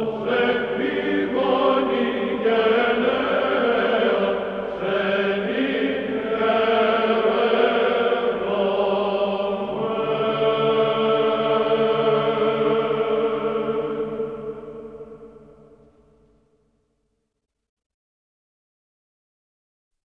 Let me.